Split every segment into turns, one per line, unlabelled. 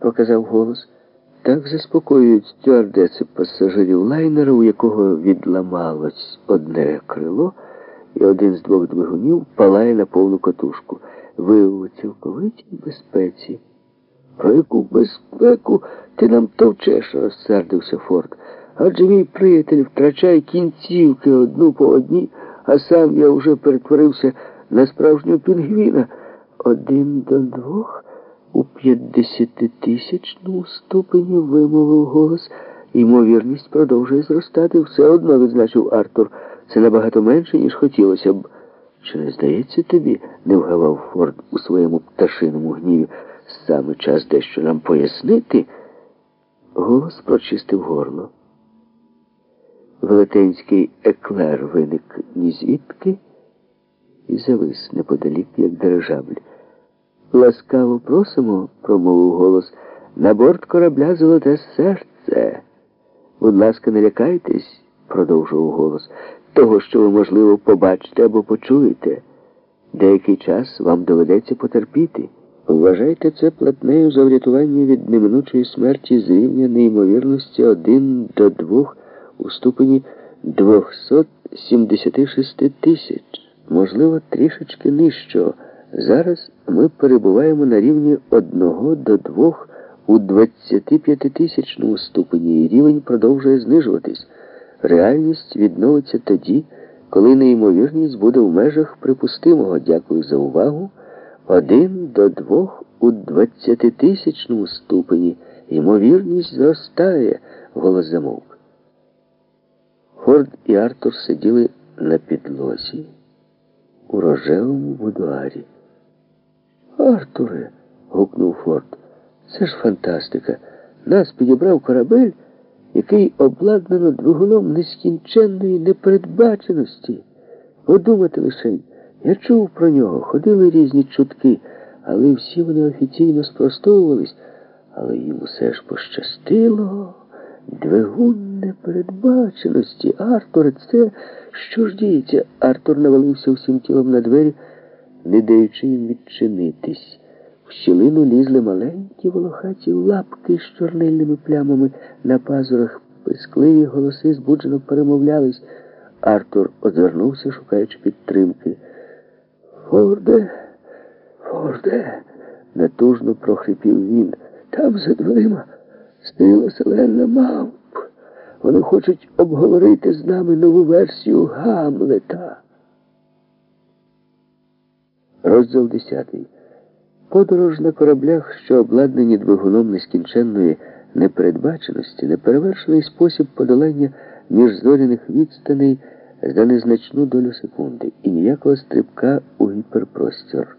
проказав голос. Так заспокоюють стюардеси пасажирів лайнера, у якого відламалось одне крило, і один з двох двигунів палає на повну катушку. Ви у цілковитій безпеці. Про яку безпеку ти нам товчеш, розсердився Форд. Адже мій приятель втрачає кінцівки одну по одній, а сам я вже перетворився на справжнього пінгвіна. Один до двох у п'ятдесятитисячному ступені вимовив голос. Ймовірність продовжує зростати. Все одно, відзначив Артур. Це набагато менше, ніж хотілося б. Чи не здається тобі, не вгавав Форд у своєму пташиному гніві, саме час дещо нам пояснити? Голос прочистив горло. Велетенський еклер виник ні звідки і завис неподалік, як дирижабль. Ласкаво просимо, промовив голос, на борт корабля золоте серце. Будь ласка, не лякайтесь, продовжував голос, того, що ви, можливо, побачите або почуєте. Деякий час вам доведеться потерпіти. Вважайте це платнею за врятування від неминучої смерті з рівня неймовірності один до двох у ступені 276 тисяч, можливо, трішечки нижчого. Зараз ми перебуваємо на рівні 1 до 2 у 25-тисячному ступені, і рівень продовжує знижуватись. Реальність відновиться тоді, коли неймовірність буде в межах припустимого. Дякую за увагу. Один до двох у 20-тисячному ступені. Ймовірність зростає, голос замовк. Форд і Артур сиділи на підлозі у рожевому будуарі. Артуре, гукнув Форд, це ж фантастика. Нас підібрав корабель, який обладнано двигуном нескінченної непередбаченості. Подумати лишень, я чув про нього, ходили різні чутки, але всі вони офіційно спростовувались, але їм усе ж пощастило. Двигун непередбаченості. Артур, це що ж діється? Артур навалився всім тілом на двері не даючи їм відчинитись. В щілину лізли маленькі волохаті лапки з чорнильними плямами на пазурах. Пискливі голоси збуджено перемовлялись. Артур озирнувся, шукаючи підтримки. Форде, Форде, натужно прохрипів він. Там за дверима стоїла селена мавп. Вони хочуть обговорити з нами нову версію Гамлета. Розділ 10. Подорож на кораблях, що обладнані двигуном нескінченної непередбаченості, неперевершений спосіб подолання міжзоряних відстаней за незначну долю секунди і ніякого стрибка у гіперпростір.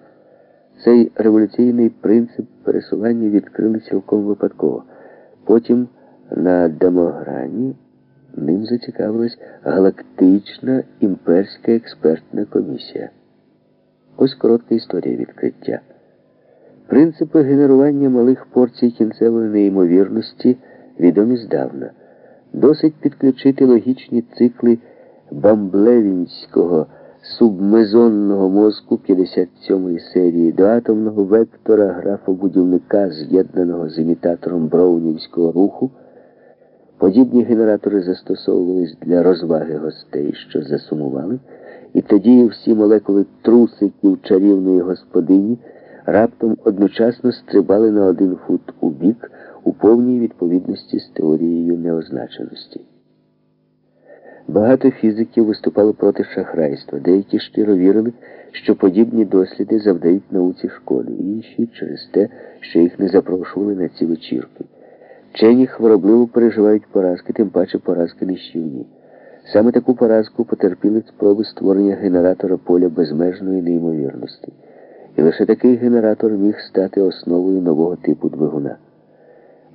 Цей революційний принцип пересування відкрили цілком випадково. Потім на Дамограні ним зацікавилась галактична імперська експертна комісія. Ось коротка історія відкриття. Принципи генерування малих порцій кінцевої неймовірності відомі здавна. Досить підключити логічні цикли бамблевінського субмезонного мозку 57-ї серії до атомного вектора графобудівника, з'єднаного з імітатором броунівського руху. Подібні генератори застосовувались для розваги гостей, що засумували. І тоді всі молекули трусиків чарівної господині раптом одночасно стрибали на один фут у бік у повній відповідності з теорією неозначеності. Багато фізиків виступали проти шахрайства, деякі щиро вірили, що подібні досліди завдають науці шкоди, інші через те, що їх не запрошували на ці вечірки. Вчені хворобливо переживають поразки, тим паче поразки нищівні. Саме таку поразку потерпіли спроби створення генератора поля безмежної неймовірності. І лише такий генератор міг стати основою нового типу двигуна.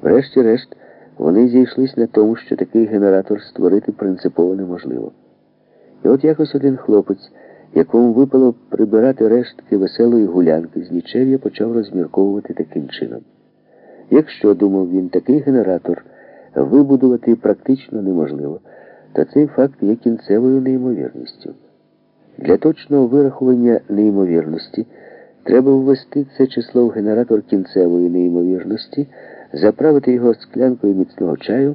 Врешті-решт, вони зійшлись на тому, що такий генератор створити принципово неможливо. І от якось один хлопець, якому випало прибирати рештки веселої гулянки, з нічев'я почав розмірковувати таким чином. Якщо, думав він, такий генератор вибудувати практично неможливо, то цей факт є кінцевою неймовірністю. Для точного вирахування неймовірності Треба ввести це число в генератор кінцевої неймовірності, заправити його склянкою міцного чаю.